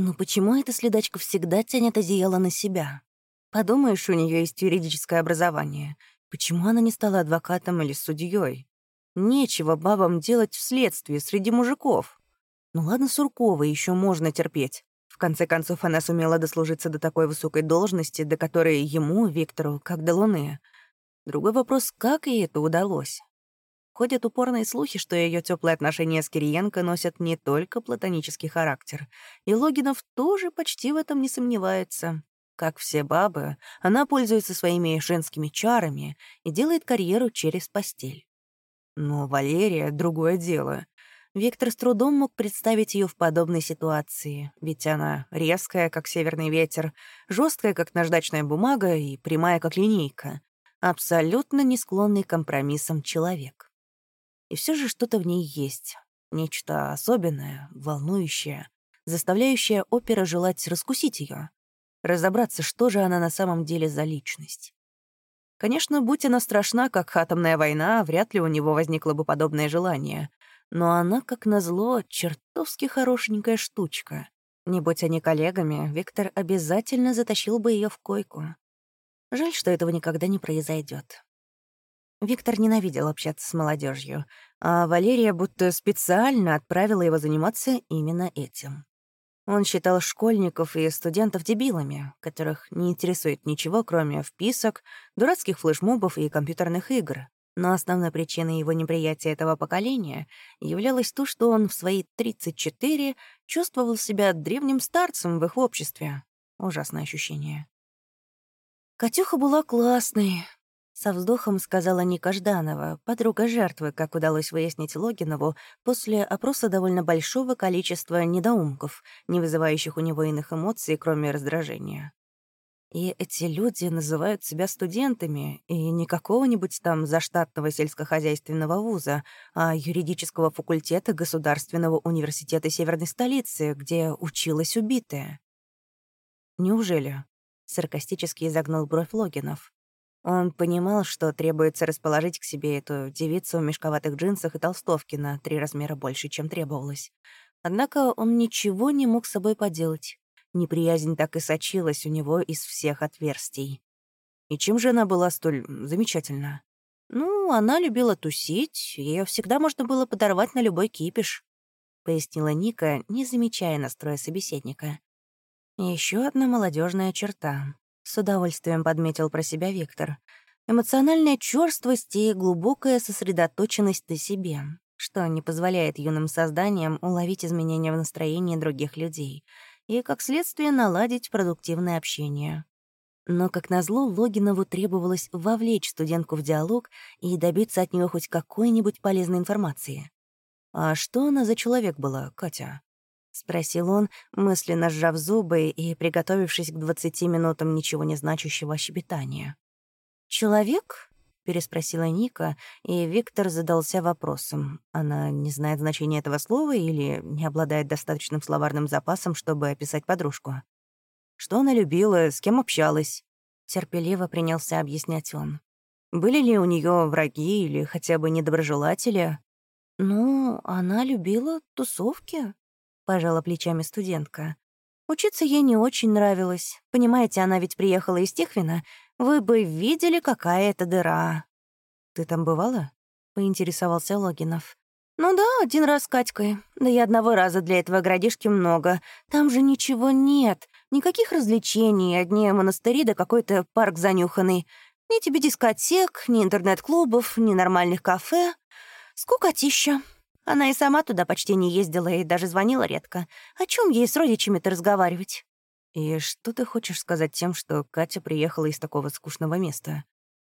Но почему эта следачка всегда тянет одеяло на себя? Подумаешь, у нее есть юридическое образование. Почему она не стала адвокатом или судьей? Нечего бабам делать в следствии среди мужиков. Ну ладно, Суркова еще можно терпеть. В конце концов, она сумела дослужиться до такой высокой должности, до которой ему, Виктору, как до луны. Другой вопрос, как ей это удалось? Ходят упорные слухи, что ее теплые отношения с Кириенко носят не только платонический характер. И Логинов тоже почти в этом не сомневается. Как все бабы, она пользуется своими женскими чарами и делает карьеру через постель. Но Валерия — другое дело. Виктор с трудом мог представить ее в подобной ситуации, ведь она резкая, как северный ветер, жесткая, как наждачная бумага, и прямая, как линейка. Абсолютно не склонный к компромиссам человек. И все же что-то в ней есть. Нечто особенное, волнующее, заставляющее опера желать раскусить ее, разобраться, что же она на самом деле за личность. Конечно, будь она страшна, как атомная война, вряд ли у него возникло бы подобное желание. Но она, как назло, чертовски хорошенькая штучка. Не будь они коллегами, Виктор обязательно затащил бы ее в койку. Жаль, что этого никогда не произойдет. Виктор ненавидел общаться с молодежью, а Валерия будто специально отправила его заниматься именно этим. Он считал школьников и студентов дебилами, которых не интересует ничего, кроме вписок, дурацких флешмобов и компьютерных игр. Но основной причиной его неприятия этого поколения являлось то, что он в свои 34 чувствовал себя древним старцем в их обществе. Ужасное ощущение. Катюха была классной, со вздохом сказала Ника Жданова, подруга жертвы, как удалось выяснить Логинову, после опроса довольно большого количества недоумков, не вызывающих у него иных эмоций, кроме раздражения. И эти люди называют себя студентами, и не какого-нибудь там заштатного сельскохозяйственного вуза, а юридического факультета Государственного университета Северной столицы, где училась убитая. «Неужели?» — саркастически изогнул бровь Логинов. Он понимал, что требуется расположить к себе эту девицу в мешковатых джинсах и толстовке на три размера больше, чем требовалось. Однако он ничего не мог с собой поделать. Неприязнь так и сочилась у него из всех отверстий. И чем же она была столь замечательна? Ну, она любила тусить, ее всегда можно было подорвать на любой кипиш, — пояснила Ника, не замечая настроя собеседника. Еще одна молодежная черта. С удовольствием подметил про себя Виктор. Эмоциональная чёрствость и глубокая сосредоточенность на себе, что не позволяет юным созданиям уловить изменения в настроении других людей и, как следствие, наладить продуктивное общение. Но, как назло, Логинову требовалось вовлечь студентку в диалог и добиться от нее хоть какой-нибудь полезной информации. А что она за человек была, Катя? — спросил он, мысленно сжав зубы и приготовившись к двадцати минутам ничего не значащего щебетания. «Человек?» — переспросила Ника, и Виктор задался вопросом. Она не знает значения этого слова или не обладает достаточным словарным запасом, чтобы описать подружку? Что она любила, с кем общалась? Терпеливо принялся объяснять он. Были ли у нее враги или хотя бы недоброжелатели? Ну, она любила тусовки, пожала плечами студентка. Учиться ей не очень нравилось. Понимаете, она ведь приехала из Тихвина. Вы бы видели, какая это дыра. Ты там бывала? поинтересовался Логинов. «Ну да, один раз с Катькой. Да и одного раза для этого городишки много. Там же ничего нет. Никаких развлечений, одни монастыри да какой-то парк занюханный. Ни тебе дискотек, ни интернет-клубов, ни нормальных кафе. Скукотища. Она и сама туда почти не ездила и даже звонила редко. О чем ей с родичами-то разговаривать? И что ты хочешь сказать тем, что Катя приехала из такого скучного места?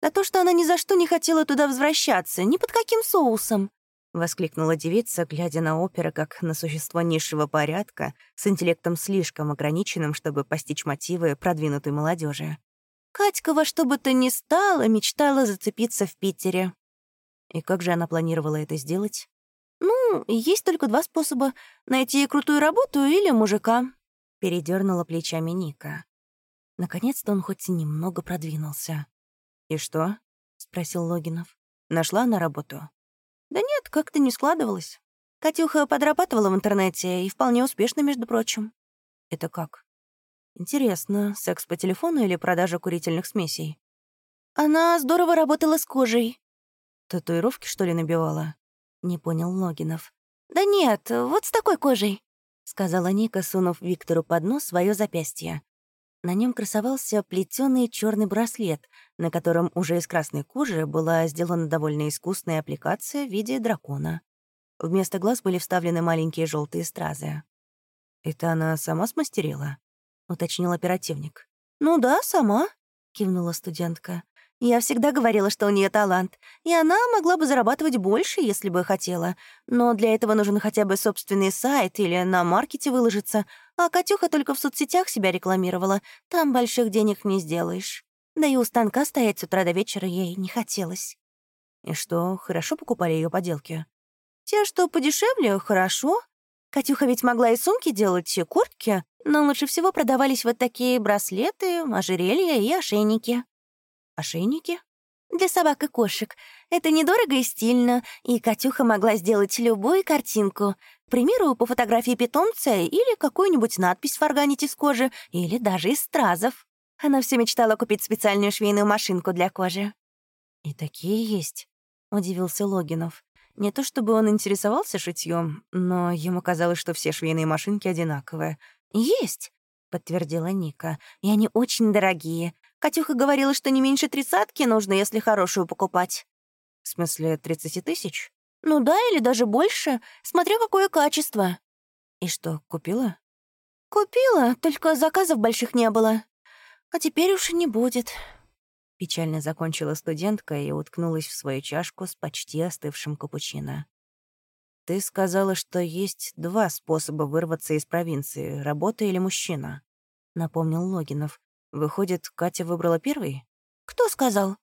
Да то, что она ни за что не хотела туда возвращаться, ни под каким соусом. — воскликнула девица, глядя на опера как на существо низшего порядка, с интеллектом слишком ограниченным, чтобы постичь мотивы продвинутой молодежи. Катька во что бы то ни стало мечтала зацепиться в Питере. И как же она планировала это сделать? «Ну, есть только два способа — найти крутую работу или мужика», — передернула плечами Ника. Наконец-то он хоть немного продвинулся. «И что?» — спросил Логинов. «Нашла на работу?» «Да нет, как-то не складывалось. Катюха подрабатывала в интернете и вполне успешно, между прочим». Это как? Интересно, секс по телефону или продажа курительных смесей? Она здорово работала с кожей. Татуировки, что ли, набивала? Не понял Логинов. Да нет, вот с такой кожей, сказала Ника, сунув Виктору под нос свое запястье. На нем красовался плетеный черный браслет, на котором уже из красной кожи была сделана довольно искусная аппликация в виде дракона. Вместо глаз были вставлены маленькие желтые стразы. «Это она сама смастерила?» — уточнил оперативник. «Ну да, сама», — кивнула студентка. «Я всегда говорила, что у нее талант, и она могла бы зарабатывать больше, если бы хотела. Но для этого нужен хотя бы собственный сайт или на маркете выложиться, а Катюха только в соцсетях себя рекламировала. Там больших денег не сделаешь. Да и у станка стоять с утра до вечера ей не хотелось». «И что, хорошо покупали ее поделки?» «Те, что подешевле, хорошо. Катюха ведь могла и сумки делать, и куртки, но лучше всего продавались вот такие браслеты, ожерелья и ошейники. Ошейники? Для собак и кошек. Это недорого и стильно, и Катюха могла сделать любую картинку. К примеру, по фотографии питомца или какую-нибудь надпись фарганить из кожи, или даже из стразов. Она все мечтала купить специальную швейную машинку для кожи. «И такие есть», — удивился Логинов. Не то чтобы он интересовался шитьем, но ему казалось, что все швейные машинки одинаковые. «Есть», — подтвердила Ника, — «и они очень дорогие. Катюха говорила, что не меньше тридцатки нужно, если хорошую покупать». «В смысле, тридцати тысяч?» «Ну да, или даже больше, смотря какое качество». «И что, купила?» «Купила, только заказов больших не было. А теперь уж и не будет». Печально закончила студентка и уткнулась в свою чашку с почти остывшим капучино. «Ты сказала, что есть два способа вырваться из провинции — работа или мужчина», — напомнил Логинов. «Выходит, Катя выбрала первый?» «Кто сказал?»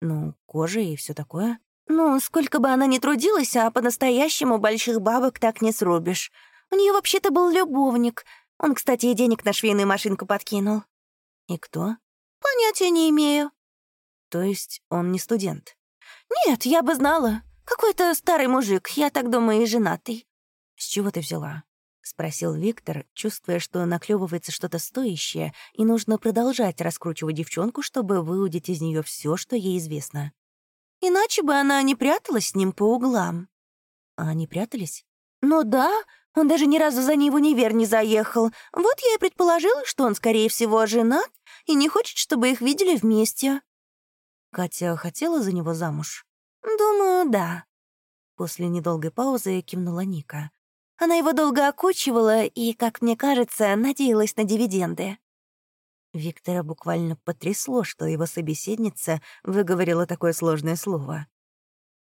«Ну, кожа и все такое». «Ну, сколько бы она ни трудилась, а по-настоящему больших бабок так не срубишь. У нее вообще-то был любовник. Он, кстати, и денег на швейную машинку подкинул». «И кто?» «Понятия не имею». «То есть он не студент?» «Нет, я бы знала. Какой-то старый мужик, я так думаю, и женатый». «С чего ты взяла?» — спросил Виктор, чувствуя, что наклевывается что-то стоящее, и нужно продолжать раскручивать девчонку, чтобы выудить из нее все, что ей известно. «Иначе бы она не пряталась с ним по углам». «А они прятались?» «Ну да, он даже ни разу за ней в универ не заехал. Вот я и предположила, что он, скорее всего, женат и не хочет, чтобы их видели вместе». Катя хотела за него замуж? «Думаю, да». После недолгой паузы кивнула Ника. Она его долго окучивала и, как мне кажется, надеялась на дивиденды. Виктора буквально потрясло, что его собеседница выговорила такое сложное слово.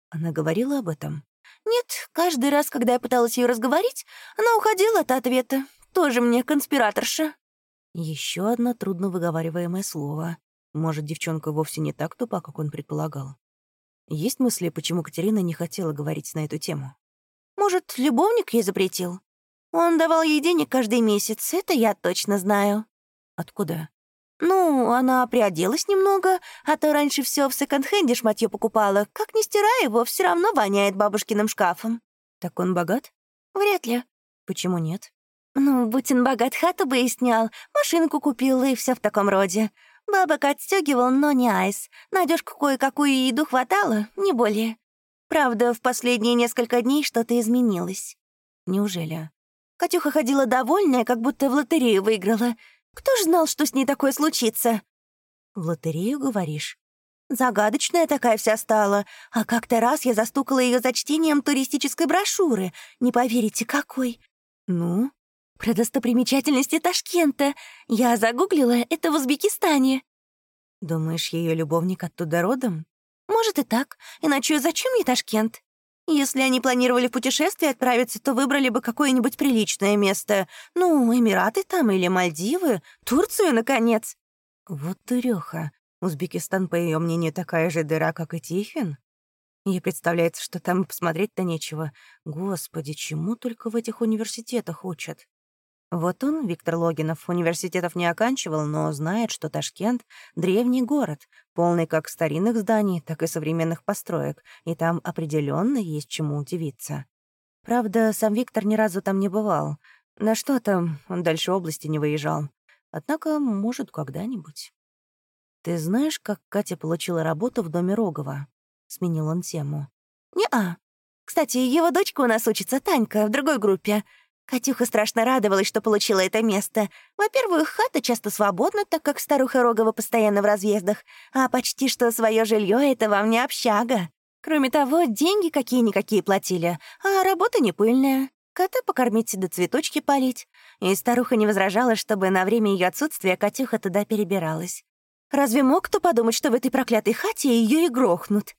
Она говорила об этом? Нет, каждый раз, когда я пыталась ее разговорить, она уходила от ответа. Тоже мне конспираторша. Еще одно трудно выговариваемое слово. Может, девчонка вовсе не так тупа, как он предполагал. Есть мысли, почему Катерина не хотела говорить на эту тему? Может, любовник ей запретил? Он давал ей денег каждый месяц, это я точно знаю. Откуда? Ну, она приоделась немного, а то раньше все в секонд-хенде шматье покупала. Как не стирая его, все равно воняет бабушкиным шкафом. Так он богат? Вряд ли. Почему нет? Ну, будь он богат, хату бы и снял, машинку купил и все в таком роде. Бабок отстегивал, но не айс. Надежку кое-какую еду хватало, не более. Правда, в последние несколько дней что-то изменилось. Неужели? Катюха ходила довольная, как будто в лотерею выиграла. Кто ж знал, что с ней такое случится? В лотерею, говоришь? Загадочная такая вся стала. А как-то раз я застукала ее за чтением туристической брошюры. Не поверите, какой. Ну? Про достопримечательности Ташкента. Я загуглила это в Узбекистане. Думаешь, ее любовник оттуда родом? Может и так. Иначе зачем ей Ташкент? Если они планировали в путешествие отправиться, то выбрали бы какое-нибудь приличное место. Ну, Эмираты там или Мальдивы, Турцию, наконец. Вот дуреха. Узбекистан, по ее мнению, такая же дыра, как и Тихвин. Ей представляется, что там посмотреть-то нечего. Господи, чему только в этих университетах учат? Вот он, Виктор Логинов, университетов не оканчивал, но знает, что Ташкент — древний город, полный как старинных зданий, так и современных построек, и там определенно есть чему удивиться. Правда, сам Виктор ни разу там не бывал. Да что там, он дальше области не выезжал. Однако, может, когда-нибудь. «Ты знаешь, как Катя получила работу в доме Рогова?» — сменил он тему. «Не-а. Кстати, его дочка у нас учится, Танька, в другой группе. Катюха страшно радовалась, что получила это место. Во-первых, хата часто свободна, так как старуха Рогова постоянно в разъездах, а почти что свое жилье это вам не общага. Кроме того, деньги какие-никакие платили, а работа не пыльная. Кота покормить да цветочки полить. И старуха не возражала, чтобы на время ее отсутствия Катюха туда перебиралась. Разве мог кто подумать, что в этой проклятой хате ее и грохнут?